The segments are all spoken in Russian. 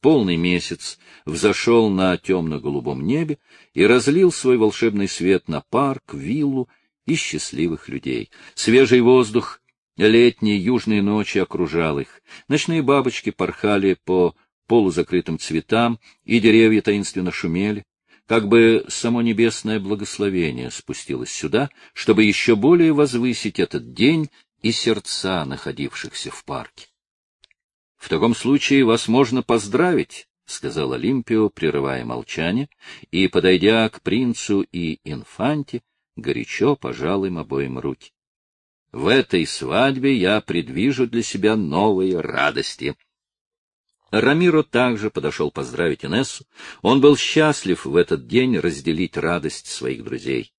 Полный месяц взошел на темно-голубом небе и разлил свой волшебный свет на парк, виллу и счастливых людей. Свежий воздух летней южной ночи окружал их. Ночные бабочки порхали по полузакрытым цветам, и деревья таинственно шумели. Как бы само небесное благословение спустилось сюда, чтобы еще более возвысить этот день и сердца находившихся в парке. — В таком случае вас можно поздравить, — сказал Олимпио, прерывая молчание, и, подойдя к принцу и инфанте, горячо пожал им обоим руки. — В этой свадьбе я предвижу для себя новые радости. Рамиро также подошел поздравить Инессу. Он был счастлив в этот день разделить радость своих друзей.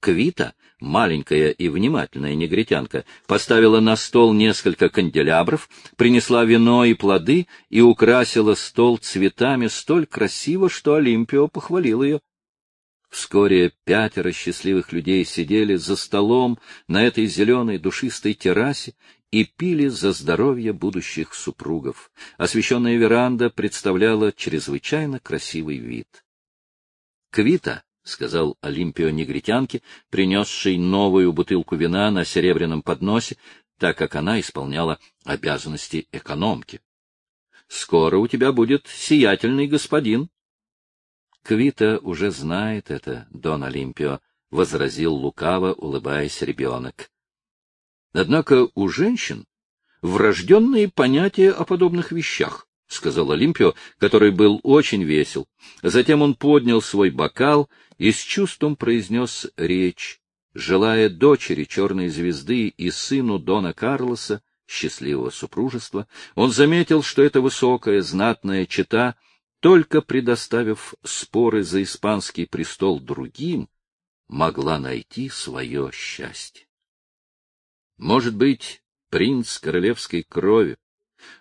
Квита, маленькая и внимательная негритянка, поставила на стол несколько канделябров, принесла вино и плоды и украсила стол цветами столь красиво, что Олимпио похвалил ее. Вскоре пятеро счастливых людей сидели за столом на этой зеленой душистой террасе и пили за здоровье будущих супругов. Освещенная веранда представляла чрезвычайно красивый вид. Квита — сказал Олимпио негритянке, принесшей новую бутылку вина на серебряном подносе, так как она исполняла обязанности экономки. — Скоро у тебя будет сиятельный господин. — Квита уже знает это, Дон Олимпио, — возразил лукаво, улыбаясь ребенок. Однако у женщин врожденные понятия о подобных вещах. — сказал Олимпио, который был очень весел. Затем он поднял свой бокал и с чувством произнес речь, желая дочери черной звезды и сыну Дона Карлоса счастливого супружества. Он заметил, что эта высокая, знатная чета, только предоставив споры за испанский престол другим, могла найти свое счастье. Может быть, принц королевской крови,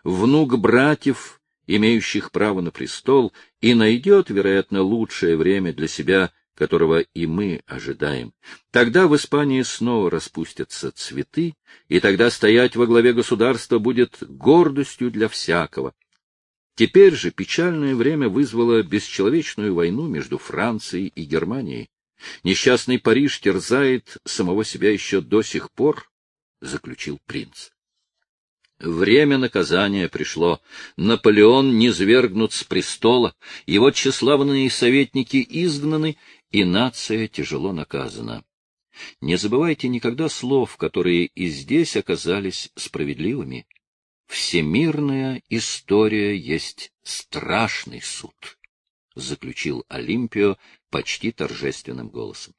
внук братьев, имеющих право на престол, и найдет, вероятно, лучшее время для себя, которого и мы ожидаем. Тогда в Испании снова распустятся цветы, и тогда стоять во главе государства будет гордостью для всякого. Теперь же печальное время вызвало бесчеловечную войну между Францией и Германией. Несчастный Париж терзает самого себя еще до сих пор, — заключил принц. Время наказания пришло. Наполеон низвергнут с престола, его тщеславные советники изгнаны, и нация тяжело наказана. Не забывайте никогда слов, которые и здесь оказались справедливыми. Всемирная история есть страшный суд, — заключил Олимпио почти торжественным голосом.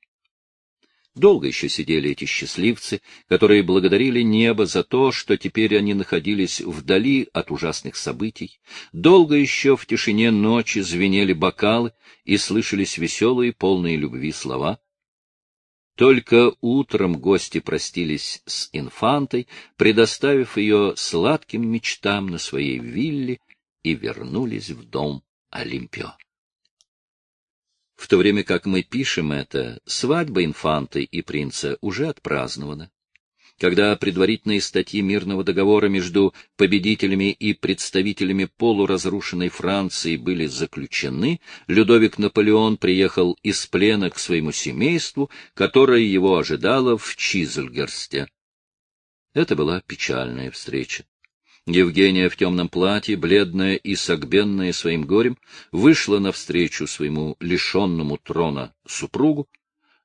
Долго еще сидели эти счастливцы, которые благодарили небо за то, что теперь они находились вдали от ужасных событий. Долго еще в тишине ночи звенели бокалы и слышались веселые, полные любви слова. Только утром гости простились с инфантой, предоставив ее сладким мечтам на своей вилле, и вернулись в дом Олимпио. В то время как мы пишем это, свадьба инфанты и принца уже отпразднована. Когда предварительные статьи мирного договора между победителями и представителями полуразрушенной Франции были заключены, Людовик Наполеон приехал из плена к своему семейству, которое его ожидало в Чизельгерсте. Это была печальная встреча. Евгения в темном платье, бледная и согбенная своим горем, вышла навстречу своему лишенному трона супругу.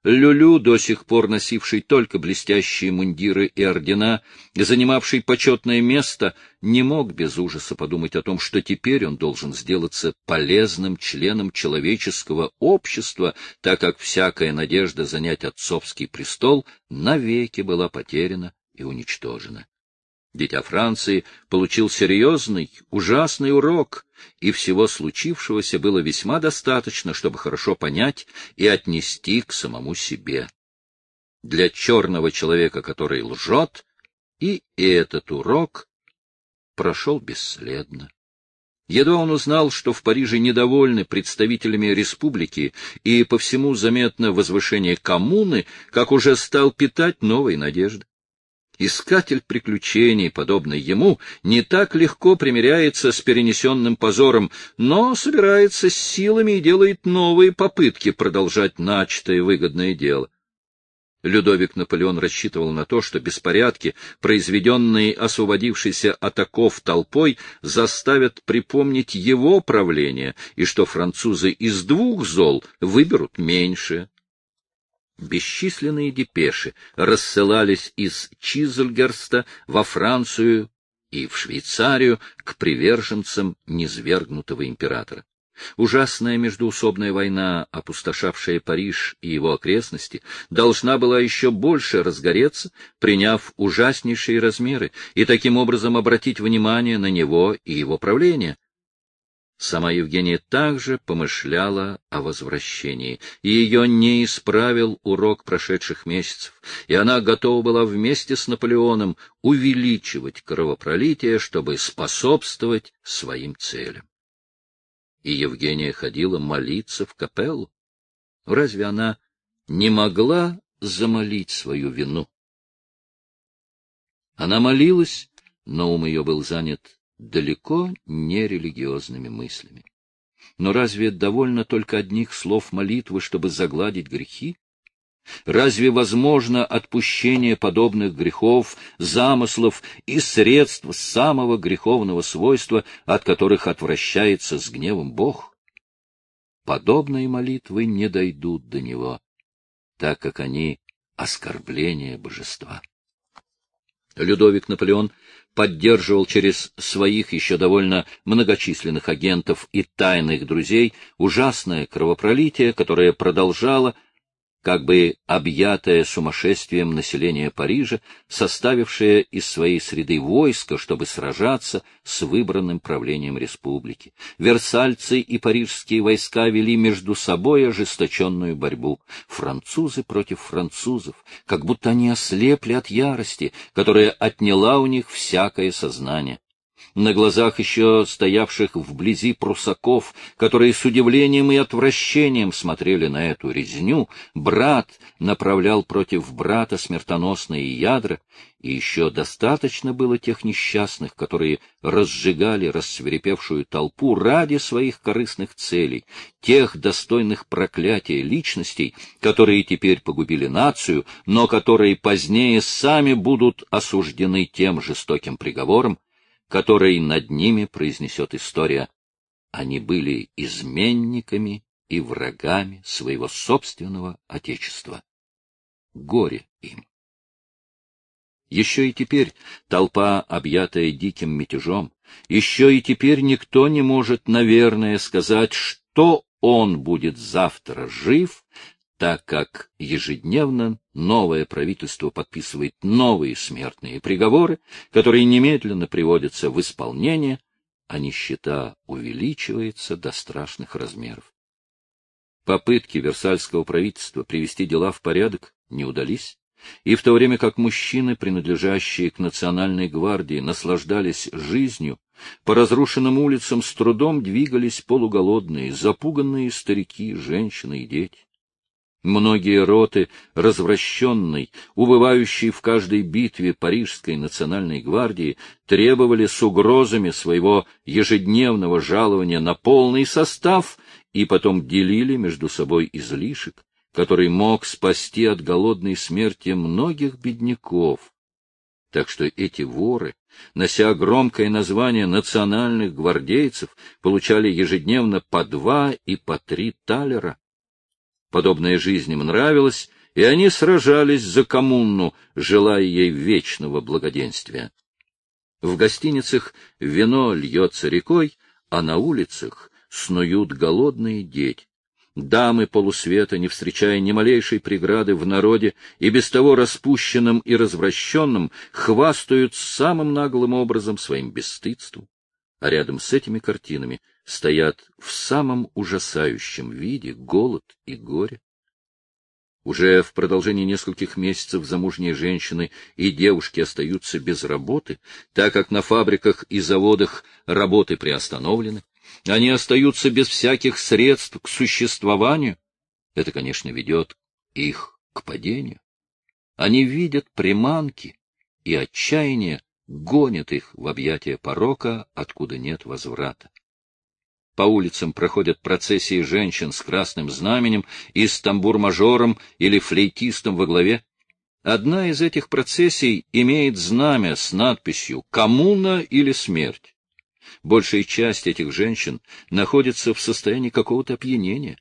Люлю, до сих пор носивший только блестящие мундиры и ордена, занимавший почетное место, не мог без ужаса подумать о том, что теперь он должен сделаться полезным членом человеческого общества, так как всякая надежда занять отцовский престол навеки была потеряна и уничтожена. Дитя Франции получил серьезный, ужасный урок, и всего случившегося было весьма достаточно, чтобы хорошо понять и отнести к самому себе. Для черного человека, который лжет, и этот урок прошел бесследно. Едва он узнал, что в Париже недовольны представителями республики и по всему заметно возвышение коммуны, как уже стал питать новые надежды. Искатель приключений, подобный ему, не так легко примиряется с перенесенным позором, но собирается с силами и делает новые попытки продолжать начатое выгодное дело. Людовик Наполеон рассчитывал на то, что беспорядки, произведенные освободившейся от оков толпой, заставят припомнить его правление, и что французы из двух зол выберут меньшее. Бесчисленные депеши рассылались из Чизельгерста во Францию и в Швейцарию к приверженцам низвергнутого императора. Ужасная междуусобная война, опустошавшая Париж и его окрестности, должна была еще больше разгореться, приняв ужаснейшие размеры, и таким образом обратить внимание на него и его правление. Сама Евгения также помышляла о возвращении, и ее не исправил урок прошедших месяцев, и она готова была вместе с Наполеоном увеличивать кровопролитие, чтобы способствовать своим целям и Евгения ходила молиться в капеллу. Разве она не могла замолить свою вину? Она молилась, но ум ее был занят далеко не религиозными мыслями. Но разве довольно только одних слов молитвы, чтобы загладить грехи? Разве возможно отпущение подобных грехов, замыслов и средств самого греховного свойства, от которых отвращается с гневом Бог? Подобные молитвы не дойдут до него, так как они — оскорбление божества. Людовик Наполеон поддерживал через своих еще довольно многочисленных агентов и тайных друзей ужасное кровопролитие, которое продолжало как бы объятое сумасшествием население Парижа, составившее из своей среды войско, чтобы сражаться с выбранным правлением республики. Версальцы и парижские войска вели между собой ожесточенную борьбу. Французы против французов, как будто они ослепли от ярости, которая отняла у них всякое сознание на глазах еще стоявших вблизи прусаков, которые с удивлением и отвращением смотрели на эту резню, брат направлял против брата смертоносные ядра, и еще достаточно было тех несчастных, которые разжигали рассверепевшую толпу ради своих корыстных целей, тех достойных проклятия личностей, которые теперь погубили нацию, но которые позднее сами будут осуждены тем жестоким приговором, который над ними произнесет история. Они были изменниками и врагами своего собственного Отечества. Горе им. Еще и теперь толпа, объятая диким мятежом, еще и теперь никто не может, наверное, сказать, что он будет завтра жив, так как ежедневно новое правительство подписывает новые смертные приговоры, которые немедленно приводятся в исполнение, а нищета увеличивается до страшных размеров. Попытки Версальского правительства привести дела в порядок не удались, и в то время как мужчины, принадлежащие к национальной гвардии, наслаждались жизнью, по разрушенным улицам с трудом двигались полуголодные, запуганные старики, женщины и дети. Многие роты развращенной, убывающей в каждой битве Парижской национальной гвардии, требовали с угрозами своего ежедневного жалования на полный состав и потом делили между собой излишек, который мог спасти от голодной смерти многих бедняков. Так что эти воры, нося громкое название национальных гвардейцев, получали ежедневно по два и по три талера. Подобная жизнь им нравилась, и они сражались за коммуну, желая ей вечного благоденствия. В гостиницах вино льется рекой, а на улицах снуют голодные дети. Дамы полусвета, не встречая ни малейшей преграды в народе и без того распущенным и развращенным, хвастают самым наглым образом своим бесстыдством. А рядом с этими картинами стоят в самом ужасающем виде голод и горе. Уже в продолжении нескольких месяцев замужние женщины и девушки остаются без работы, так как на фабриках и заводах работы приостановлены. Они остаются без всяких средств к существованию. Это, конечно, ведет их к падению. Они видят приманки, и отчаяние гонит их в объятия порока, откуда нет возврата. По улицам проходят процессии женщин с красным знаменем и с тамбур-мажором или флейтистом во главе. Одна из этих процессий имеет знамя с надписью «Коммуна или смерть». Большая часть этих женщин находится в состоянии какого-то опьянения.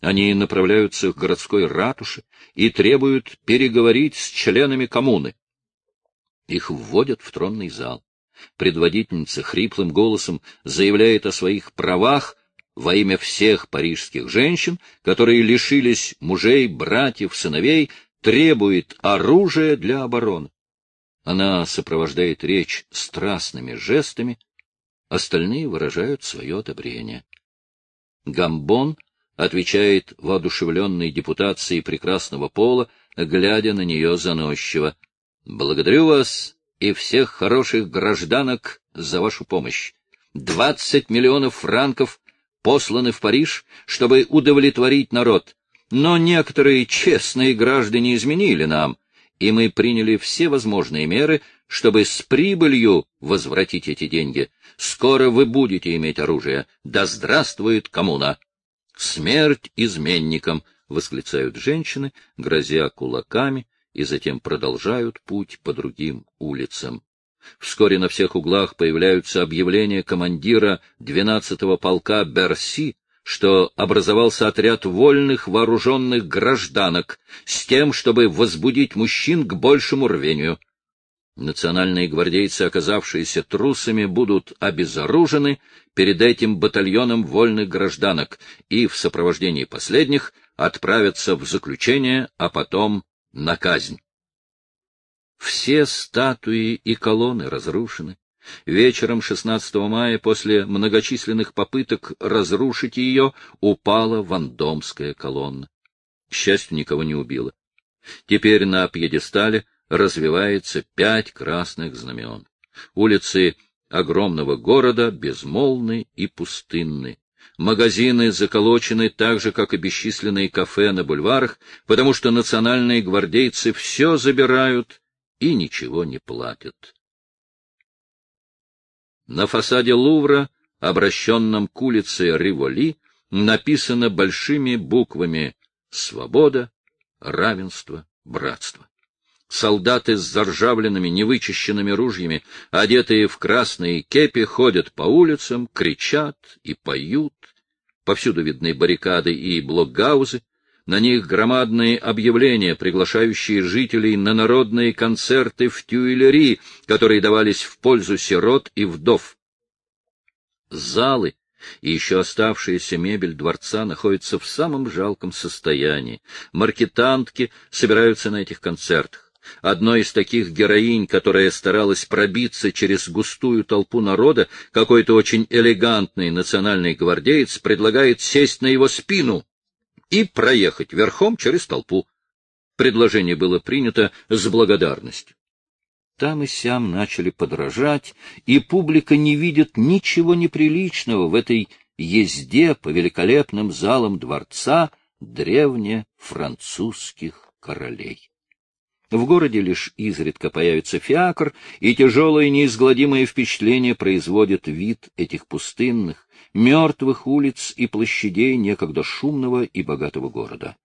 Они направляются к городской ратуше и требуют переговорить с членами коммуны. Их вводят в тронный зал. Предводительница хриплым голосом заявляет о своих правах во имя всех парижских женщин, которые лишились мужей, братьев, сыновей, требует оружия для обороны. Она сопровождает речь страстными жестами, остальные выражают свое одобрение. Гамбон отвечает воодушевленной депутацией прекрасного пола, глядя на нее заносчиво. — Благодарю вас и всех хороших гражданок за вашу помощь. Двадцать миллионов франков посланы в Париж, чтобы удовлетворить народ. Но некоторые честные граждане изменили нам, и мы приняли все возможные меры, чтобы с прибылью возвратить эти деньги. Скоро вы будете иметь оружие. Да здравствует коммуна! Смерть изменникам! — восклицают женщины, грозя кулаками, и затем продолжают путь по другим улицам. Вскоре на всех углах появляются объявления командира 12-го полка Берси, что образовался отряд вольных вооруженных гражданок с тем, чтобы возбудить мужчин к большему рвению. Национальные гвардейцы, оказавшиеся трусами, будут обезоружены перед этим батальоном вольных гражданок и в сопровождении последних отправятся в заключение, а потом на казнь. Все статуи и колонны разрушены. Вечером 16 мая, после многочисленных попыток разрушить ее, упала вандомская колонна. К счастью, никого не убила. Теперь на пьедестале развивается пять красных знамен. Улицы огромного города безмолвны и пустынны. Магазины заколочены так же, как и бесчисленные кафе на бульварах, потому что национальные гвардейцы все забирают и ничего не платят. На фасаде Лувра, обращенном к улице Риволи, написано большими буквами «Свобода», «Равенство», «Братство». Солдаты с заржавленными, невычищенными ружьями, одетые в красные кепи, ходят по улицам, кричат и поют. Повсюду видны баррикады и блокгаузы, на них громадные объявления, приглашающие жителей на народные концерты в Тюильри, которые давались в пользу сирот и вдов. Залы и еще оставшаяся мебель дворца находятся в самом жалком состоянии. Маркетантки собираются на этих концертах. Одной из таких героинь, которая старалась пробиться через густую толпу народа, какой-то очень элегантный национальный гвардеец предлагает сесть на его спину и проехать верхом через толпу. Предложение было принято с благодарностью. Там и сям начали подражать, и публика не видит ничего неприличного в этой езде по великолепным залам дворца древнефранцузских королей. В городе лишь изредка появится фиакр, и тяжелое неизгладимое впечатление производит вид этих пустынных, мертвых улиц и площадей некогда шумного и богатого города.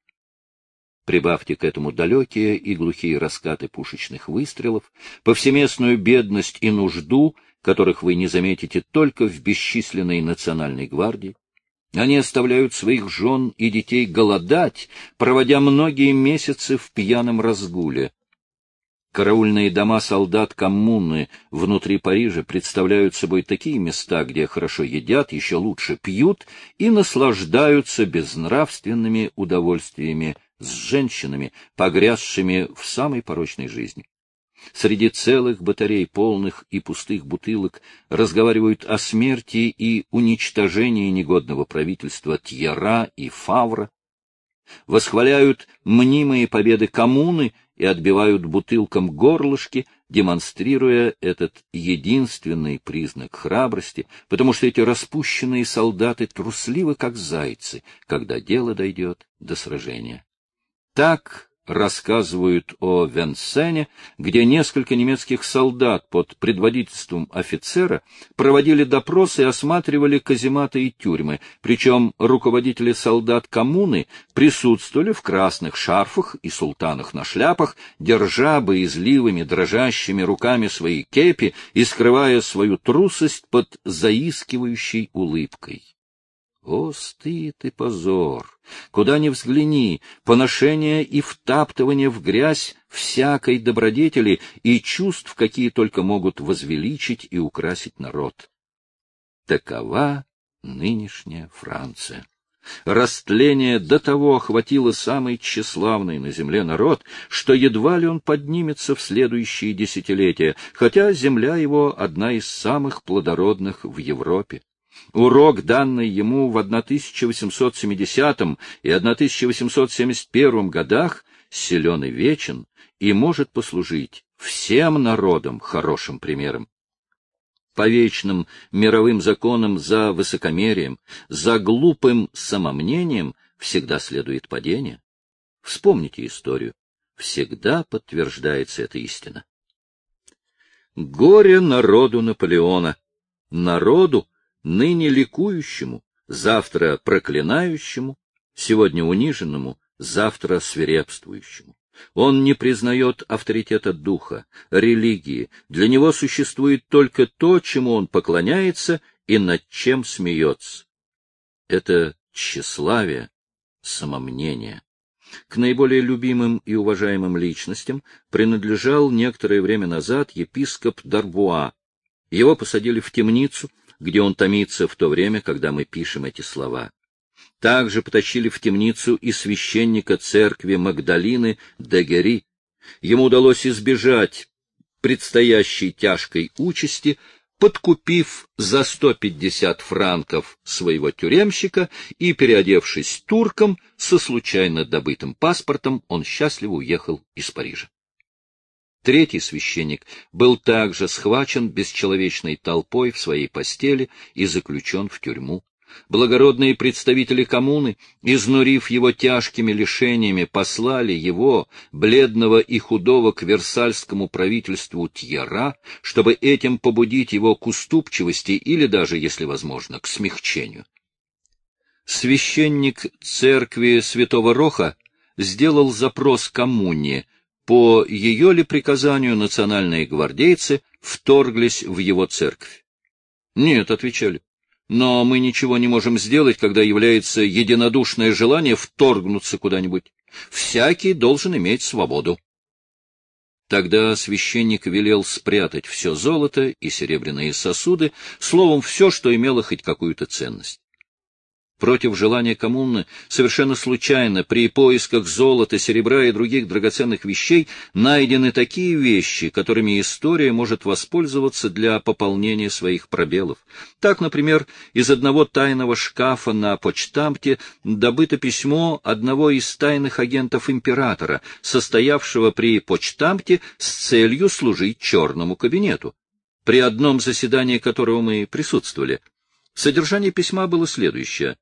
Прибавьте к этому далекие и глухие раскаты пушечных выстрелов, повсеместную бедность и нужду, которых вы не заметите только в бесчисленной национальной гвардии. Они оставляют своих жен и детей голодать, проводя многие месяцы в пьяном разгуле. Караульные дома солдат коммуны внутри Парижа представляют собой такие места, где хорошо едят, еще лучше пьют и наслаждаются безнравственными удовольствиями с женщинами, погрязшими в самой порочной жизни. Среди целых батарей полных и пустых бутылок разговаривают о смерти и уничтожении негодного правительства Тьера и Фавра, восхваляют мнимые победы коммуны и отбивают бутылкам горлышки, демонстрируя этот единственный признак храбрости, потому что эти распущенные солдаты трусливы, как зайцы, когда дело дойдет до сражения. Так рассказывают о Венсене, где несколько немецких солдат под предводительством офицера проводили допросы и осматривали казематы и тюрьмы, причем руководители солдат коммуны присутствовали в красных шарфах и султанах на шляпах, держа боязливыми дрожащими руками свои кепи и скрывая свою трусость под заискивающей улыбкой. О, стыд и позор! Куда ни взгляни, поношение и втаптывание в грязь всякой добродетели и чувств, какие только могут возвеличить и украсить народ. Такова нынешняя Франция. Растление до того охватило самый тщеславный на земле народ, что едва ли он поднимется в следующие десятилетия, хотя земля его одна из самых плодородных в Европе. Урок, данный ему в 1870 и 1871 годах, силен и вечен и может послужить всем народам хорошим примером. По вечным мировым законам за высокомерием, за глупым самомнением всегда следует падение. Вспомните историю. Всегда подтверждается эта истина. Горе народу Наполеона, народу, ныне ликующему, завтра проклинающему, сегодня униженному, завтра свирепствующему. Он не признает авторитета духа, религии, для него существует только то, чему он поклоняется и над чем смеется. Это тщеславие, самомнение. К наиболее любимым и уважаемым личностям принадлежал некоторое время назад епископ Дарбуа. Его посадили в темницу, где он томится в то время, когда мы пишем эти слова. Также потащили в темницу и священника церкви Магдалины Дегери. Ему удалось избежать предстоящей тяжкой участи, подкупив за 150 франков своего тюремщика и, переодевшись турком, со случайно добытым паспортом, он счастливо уехал из Парижа. Третий священник был также схвачен бесчеловечной толпой в своей постели и заключен в тюрьму. Благородные представители коммуны, изнурив его тяжкими лишениями, послали его, бледного и худого, к версальскому правительству Тьера, чтобы этим побудить его к уступчивости или даже, если возможно, к смягчению. Священник церкви Святого Роха сделал запрос коммуне — по ее ли приказанию национальные гвардейцы вторглись в его церковь? Нет, отвечали. Но мы ничего не можем сделать, когда является единодушное желание вторгнуться куда-нибудь. Всякий должен иметь свободу. Тогда священник велел спрятать все золото и серебряные сосуды, словом, все, что имело хоть какую-то ценность. Против желания коммуны совершенно случайно при поисках золота, серебра и других драгоценных вещей найдены такие вещи, которыми история может воспользоваться для пополнения своих пробелов. Так, например, из одного тайного шкафа на почтамте добыто письмо одного из тайных агентов императора, состоявшего при почтамте с целью служить черному кабинету, при одном заседании которого мы присутствовали. Содержание письма было следующее.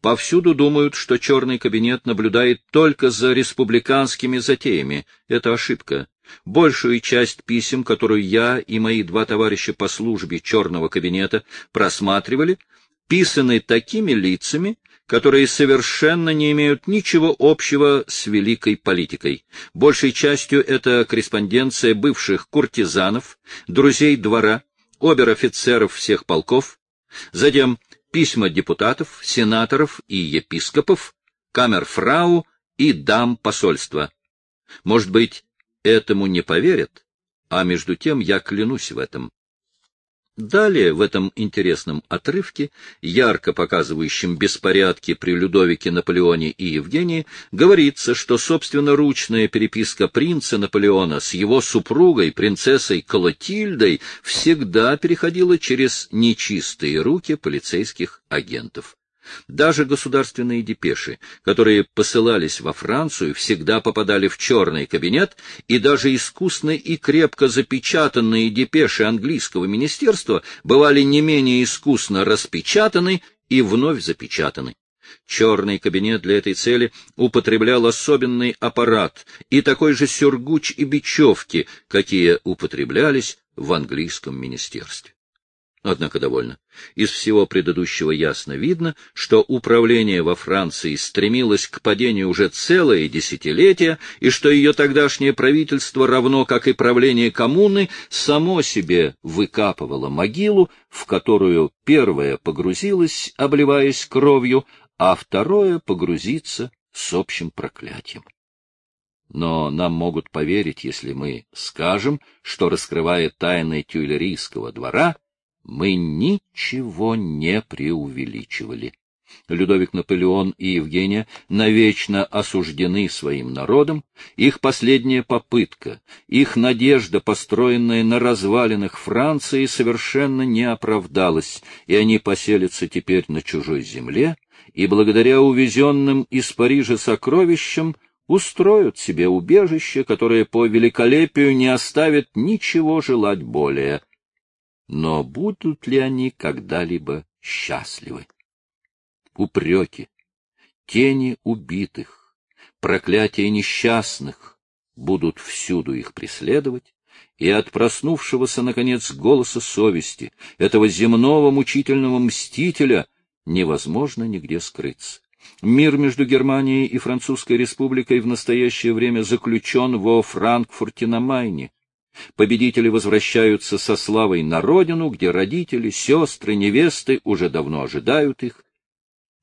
Повсюду думают, что черный кабинет наблюдает только за республиканскими затеями. Это ошибка. Большую часть писем, которую я и мои два товарища по службе черного кабинета просматривали, писаны такими лицами, которые совершенно не имеют ничего общего с великой политикой. Большей частью это корреспонденция бывших куртизанов, друзей двора, обер-офицеров всех полков, затем письма депутатов, сенаторов и епископов, камерфрау и дам посольства. Может быть, этому не поверят, а между тем я клянусь в этом. Далее в этом интересном отрывке, ярко показывающем беспорядки при Людовике Наполеоне и Евгении, говорится, что собственноручная переписка принца Наполеона с его супругой, принцессой Колотильдой, всегда переходила через нечистые руки полицейских агентов. Даже государственные депеши, которые посылались во Францию, всегда попадали в черный кабинет, и даже искусно и крепко запечатанные депеши английского министерства бывали не менее искусно распечатаны и вновь запечатаны. Черный кабинет для этой цели употреблял особенный аппарат и такой же сюргуч и бечевки, какие употреблялись в английском министерстве. Однако довольно. Из всего предыдущего ясно видно, что управление во Франции стремилось к падению уже целое десятилетие, и что ее тогдашнее правительство, равно как и правление коммуны, само себе выкапывало могилу, в которую первое погрузилось, обливаясь кровью, а второе погрузится с общим проклятием. Но нам могут поверить, если мы скажем, что, раскрывая тайны тюильрийского двора, мы ничего не преувеличивали. Людовик Наполеон и Евгения навечно осуждены своим народом, их последняя попытка, их надежда, построенная на развалинах Франции, совершенно не оправдалась, и они поселятся теперь на чужой земле, и благодаря увезенным из Парижа сокровищам устроят себе убежище, которое по великолепию не оставит ничего желать более — но будут ли они когда-либо счастливы? Упреки, тени убитых, проклятия несчастных будут всюду их преследовать, и от проснувшегося, наконец, голоса совести, этого земного мучительного мстителя, невозможно нигде скрыться. Мир между Германией и Французской республикой в настоящее время заключен во Франкфурте на Майне. Победители возвращаются со славой на родину, где родители, сестры, невесты уже давно ожидают их.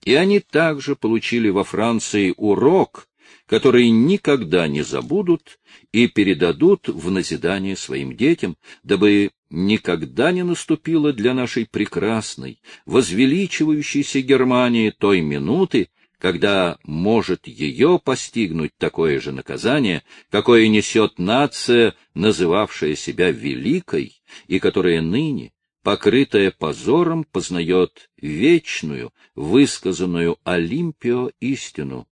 И они также получили во Франции урок, который никогда не забудут и передадут в назидание своим детям, дабы никогда не наступило для нашей прекрасной, возвеличивающейся Германии той минуты, когда может ее постигнуть такое же наказание, какое несет нация, называвшая себя великой, и которая ныне, покрытая позором, познает вечную, высказанную Олимпио истину.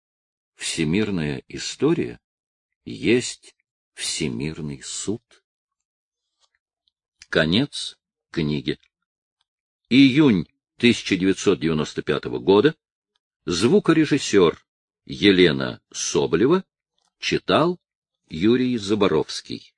Всемирная история есть всемирный суд. Конец книги. Июнь 1995 года. Звукорежиссер Елена Соболева читал Юрий Заборовский.